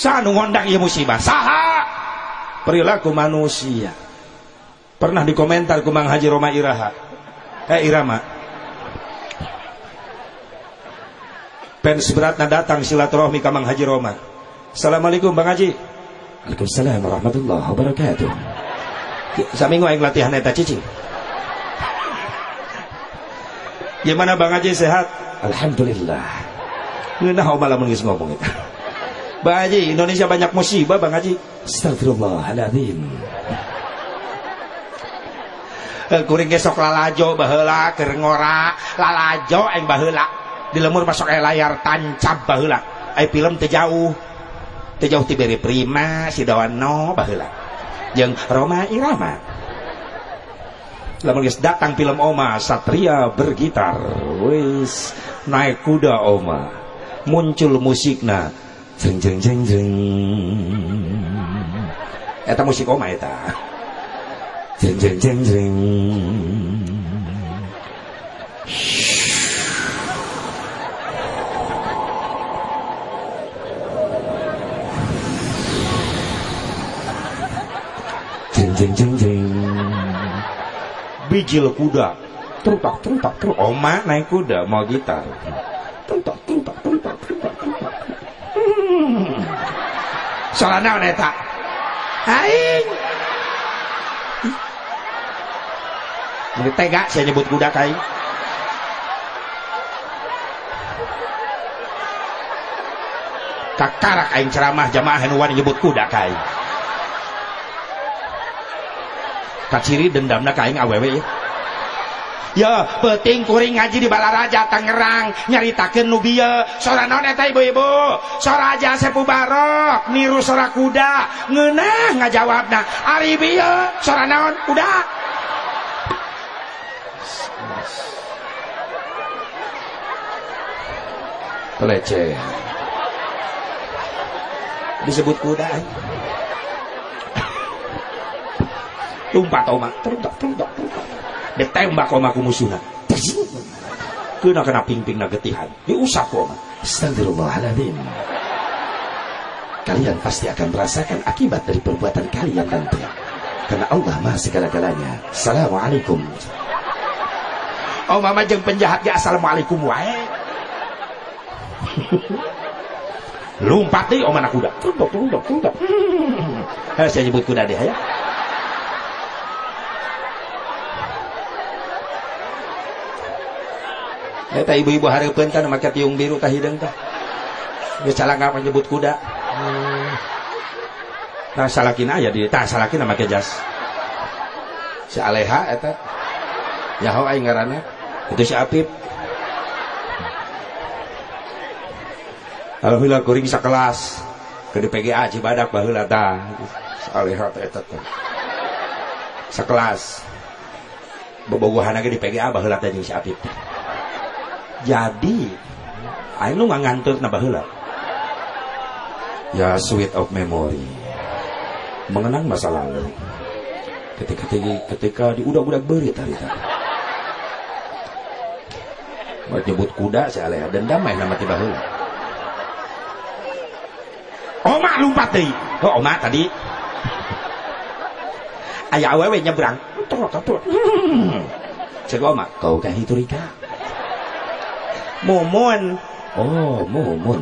sanu ngondang ieu musibah. Saha! Perilaku manusia. Pernah dikomentar ku Mang Haji Roma Iraha. Eh Irama. Pen seberatna datang silaturahmi ka Mang Haji Roma. Assalamualaikum Bang Haji. Waalaikumsalam warahmatullahi wabarakatuh. Saminggu aing latihan eta cicing Gimana Bang Haji? Sehat? Alhamdulillah. Oma lamun geus ngomong eta. Bang Haji, Indonesia banyak musibah Bang Haji. Astagfirullahaladzim. Eh, kuring gesok lalajo baheula keur ngora. Lalajo aing baheula di lemur masuk aya layar tancap baheula aya film teu jauh teu jauh ti beri prima si dawano baheula jeung Roma Irama. Lamun geus datang film Oma Satria bergitar. Wis naik kuda Oma. Muncul musikna jeng jeng jeng jeng eta musik Oma eta. Jeng jeng jeng jeng jeng jeng jeng jeng bijil kuda. Terutak terutak terus oma naik kuda mau gitar soalnya naon eta aing Ini tega saya nyebut kuda kai. Kakarak aing ceramah jamaah nu wani nyebut kuda kai. Kaciri dendamna ka aing awewe ya. Ya, penting kuring ngaji di Balaraja Tangerang nyaritakeun nu bieu. Sora naon eta ibu-ibu? Sora aja Sepu Barok niru sora kuda. Ngeunah ngajawabna. Ari bieu sora naon? Kuda. Disebut kuda. Tumpat oma, teruntak, teruntak, teruntak. Ditembak oma ku musuhna. Kena kena ping-ping na getihan. Diusap oma. Astagfirullahaladzim. Kalian pasti akan merasakan akibat dari perbuatan kalian nanti. Karena Allah maha segala-galanya. Assalamualaikum. Oh mama jeung penjahat ge assalamualaikum wae. Lumpat deui omana kuda. Tunduk tunduk tunduk. Hmm. Saya nyebut kuda deh ya. Eta ibu-ibu hareupeun teh make tiung biru tah hideung tah. Geus calangka menyebut kuda. Hmm. Nah salakina aya di tah salakina make jas. Si Aleha eta. Nyaho aing ngaranna. Itu si Apip. Alhamdulillah kuring sakelas ke PGA Cibadak baheula tah. Aleha teh eta teh. Sakelas. Bobogohan ge di PGA baheula teh jeung si Apip. Jadi aing nu nganganteurna baheula. Ya sweet of memory. Mengenang masa lalu. Ketika ketika, ketika di udah-udah berit hari tadi. Nyebut kuda si Aleha dendam main nama tiba heula. Oma lompat deui. Oh, Oma tadi. Aya awewe nyebrang. Tur tur. Hmm. Cek Oma, kau kah itu Rika? Mumun. Oh, Mumun.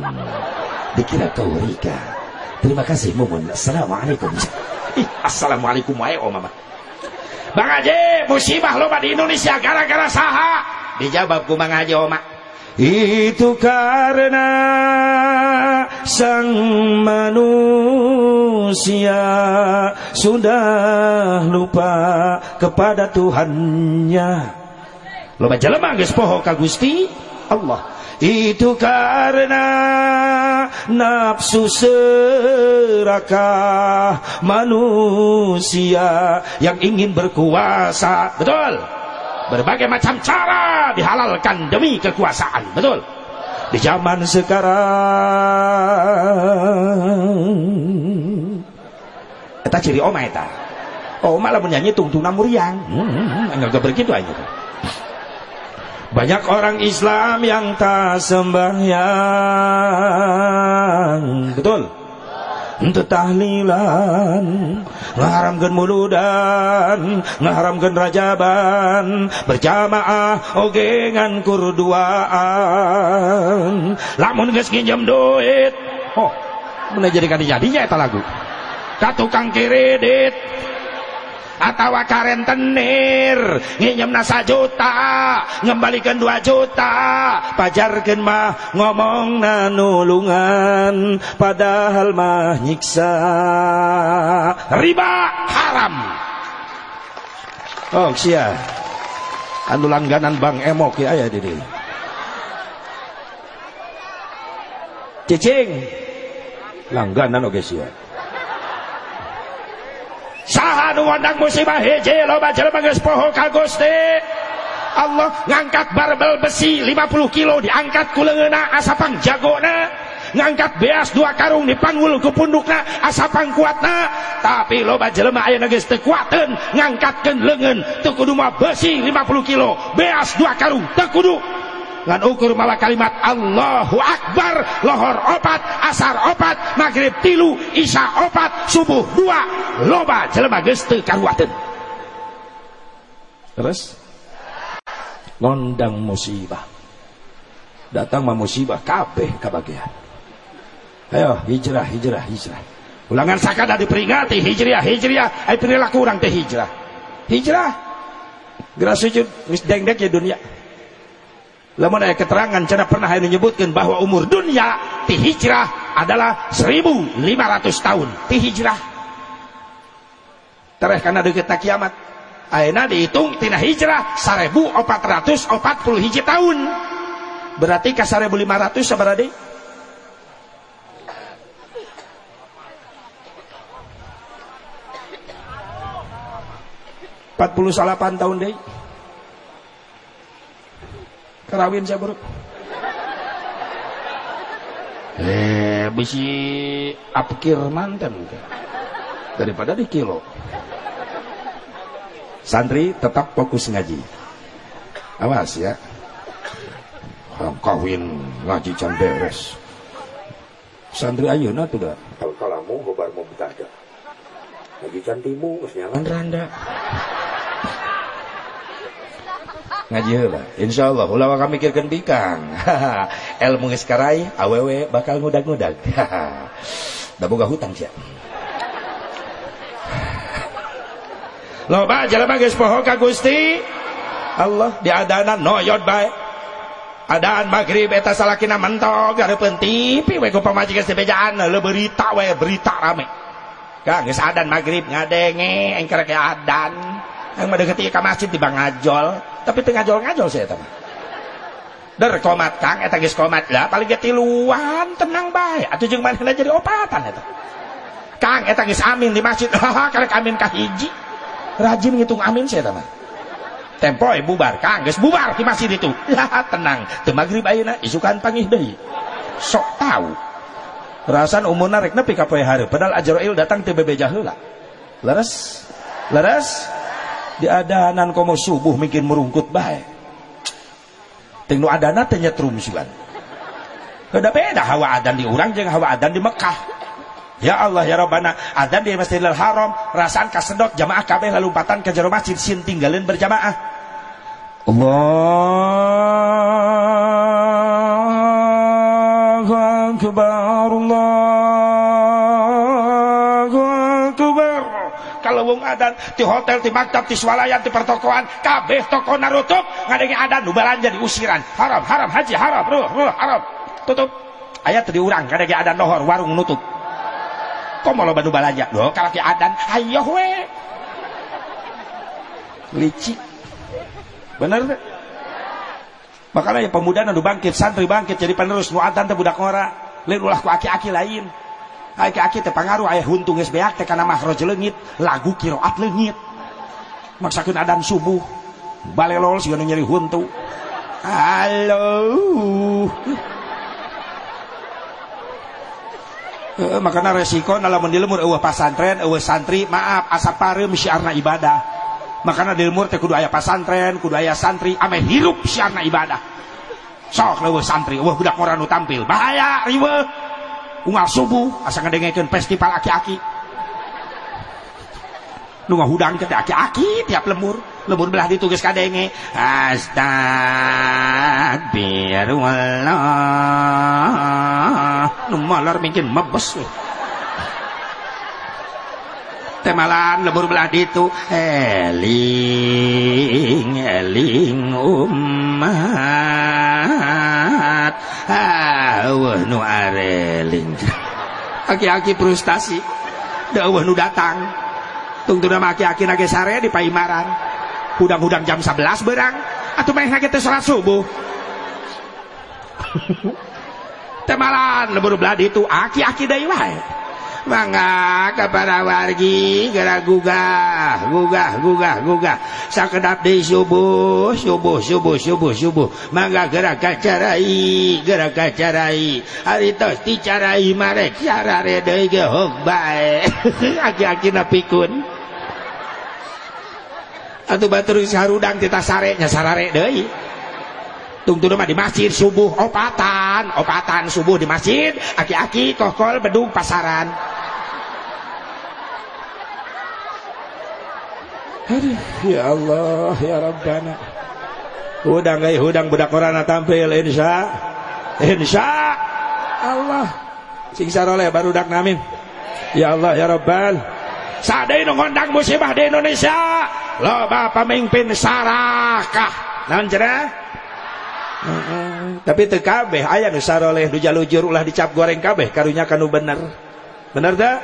Dikira kau Rika. Terima kasih Mumun. Assalamualaikum. Ih, Assalamualaikum wae Oma mah. Bang Haji, musibah loba di Indonesia gara-gara saha? Dijawab ku Bang Haji Oma. Itu karena sang manusia sudah lupa kepada Tuhannya. Loba jelema geus poho ka Gusti Allah. Itu karena nafsu serakah manusia yang ingin berkuasa. Betul? Berbagai macam cara dihalalkan demi kekuasaan. Betul? Di zaman sekarang. Eta ciri oma eta. Oma lah menyanyi tungtuna muriang. Hmm, enggak begitu aja. Banyak orang Islam yang tak sembahyang. Betul? Ente tahlilan Ngaharamkan muludan Ngaharamkan rajaban Berjamaah Ogengan kurduaan. Lamun geus nginjem duit Oh Mana jadi jadi-jadinya eta lagu? Katukang kiredit tenir. Nginjem nasa juta ngembalikan dua juta. Pajarkan mah ngomong nanulungan padahal mah nyiksa. Riba haram. Oh sia. Anu langganan bang emok ya aya di cicing. Langganan oke sia nudak musibah hiji loba poho ka Gusti. Allah ngangkat barbel besi 50 kilo diangkat ku leungeuna asapang jagona ngangkat beas dua karung dipanggul ke pundukna asapang kuatna. Tapi loba jelema aya geus teu kuateun ngangkatkeun leungeun. Teu kudu mah besi 50 kilo beas dua karung teu kudu. Ngan ukur mawa kalimat Allahu Akbar lohor opat asar opat maghrib tilu isya opat subuh dua loba jelema geus teu karuateun. Terus? Ngondang musibah. Datang mah musibah kabeh kabagian ayo hijrah hijrah hijrah. Ulangan sakada diperingati hijriah hijriah. Ai perilaku urang teh hijrah. Hijrah. Gerak sujud mis ya dunia lamun aya keterangan cenah pernah yang menyebutkan bahwa umur dunia ti hijrah adalah 1500 tahun. Ti hijrah. Tereh karena deket kiamat ayeuna dihitung tina hijrah 1440 hiji tahun. Berarti ka 1500 sabaraha deui empat puluh salapan tahun deh Kerawin saya bro. Eh, bisi apkir mantan daripada di kilo. Santri tetap fokus ngaji. Awas ya. Kawin ngaji can beres. Santri ayeuna tuh dah. Kalau kalamu gobar mau bertanda. Ngaji can timu nyaman randa ngaji heula. Insyaallah ulah kami mikirkeun bikang ilmu geus karai awewe bakal ngudag-ngudag. Da boga hutang sia loba jalema geus poho ka Gusti. Allah diadanan noyod bae. Adaan maghrib eta salakina mentok gareupeun TV we ku pamajikan sebejaan le berita we berita rame. Kang geus adan maghrib ngadenge engker ke adan yang mendekati ke masjid di bang ngajol tapi tengah ngajol ngajol saya teman der komat kang. Eta geus komat. Lah paling tiluan tenang bae. Atuh jeung manehna jadi opatan eta. Kang eta geus amin di masjid. Haha karek amin hiji. Rajin ngitung amin saya teman tempo bubar. Kang geus bubar di masjid itu. Lah tenang. Teu magrib ayeuna isukan pangih deui sok tahu rasan umurna rek nepi ka poe hari padahal Ajrail datang teu bebeja heula leres. Leres di adanan komo subuh mungkin merungkut baik tinggal adana teh nyetrum sugan beda hawa adan di urang jeung hawa adan di Mekah. Ya Allah ya Rabbana adan di Masjidil Haram rasaan kasedot jamaah kabeh lalumpatan ke jero masjid sin tinggalin berjamaah. Allahu akbar Allahu adan di hotel di maktab di swalayan di pertokoan kabeh toko narutup ngadengi adan nu belanja di usiran. Haram haram haji haram ruh ruh haram. Tutup. Ayat tadi urang ngadengi adan lohor warung nutup. Kok mau loba nu balanja doh kalau ki adan ayo we. Licik. Bener deh makanya ya pemuda nu bangkit santri bangkit jadi penerus. Nu adan teh budak ngora ku aki-aki lain pangaruh aya huntu geus beak teh kana mahroj leungit lagu kiroat leungit. Maksakeun adan subuh balelol nu nyeri huntu. Halo. Uh, makanya resiko dalam mendilemur eueuh pasantren eueuh santri maaf asa pareum syiarna ibadah. Makanya di lemur teh kudu aya pasantren kudu aya santri ame hirup syiarna ibadah. Sok leueuh santri eueuh budak orang nu tampil. Bahaya riweuh unggal subuh asa ngadengekeun festival aki-aki. Nu ngahudang teh aki-aki tiap lembur lembur belah ditugas kadenge. Astagfirullah nu molor mungkin mebes. Temalan lembur belah ditu eling eling umat nu areling aki-aki frustasi. Dawah nu datang. Tungtuna aki-aki nage sare di Paimaran. Hudang-hudang jam 11 berang atau main nage teh salat subuh. Temalan lebur beladi itu aki-aki dari wae mangga kepada wargi gerak gugah gugah gugah gugah. Sakedap di subuh subuh subuh subuh subuh. Mangga gerak kacarai gerak kacarai. Hari tos dicarai marek cara redai ge hok bae. Aki-aki napikun. Atau batur sarudang kita sareknya sarare deui tungtu mah di masjid subuh opatan opatan subuh di masjid. Aki-aki kokol bedung pasaran Aduh, ya Allah, ya Rabbana. Hudang gay hudang budak korana tampil insya insya Allah. Sing saroleh baru dak namin. Ya Allah, ya Rabbal. Sadai ngondang musibah di Indonesia loba pemimpin sarakah naon cenah tapi teu kabeh aya nu saroleh nu jalujur ulah dicap goreng kabeh karunya kanu bener bener teh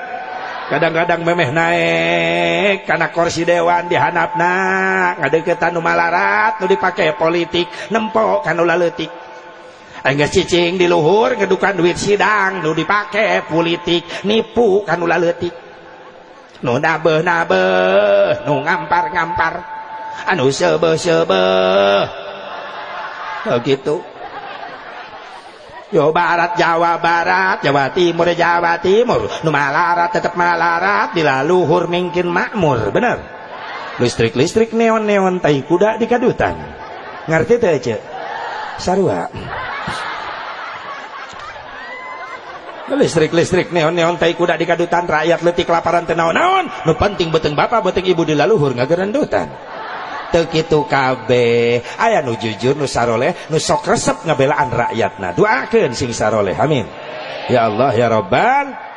kadang-kadang memeh naik karena kursi Dewan dihanap ngadeukeutan ngadeketan malarat nu dipakai politik. Nempok kan letik Enggak cicing di luhur ngedukan duit sidang nu dipakai politik. Nipu kan letik nu nabe nabe nu ngampar ngampar anu sebe sebe begitu. oh, Yo barat Jawa Barat Jawa Timur Jawa Timur. Nu malarat tetap malarat dilaluhur mungkin makmur bener? Listrik listrik neon neon tai kuda di kadutan. Ngerti tuh aja sarua. Listrik-listrik neon-neon tai kuda di kadutan rakyat letik laparan tenaon-naon nu penting beteng bapak beteng ibu di laluhur ngagerendutan teu kitu kabeh. Aya nu jujur nu saroleh nu sok resep ngabelaan rakyatna. Doakeun sing saroleh. Amin. Ya Allah ya Rabbal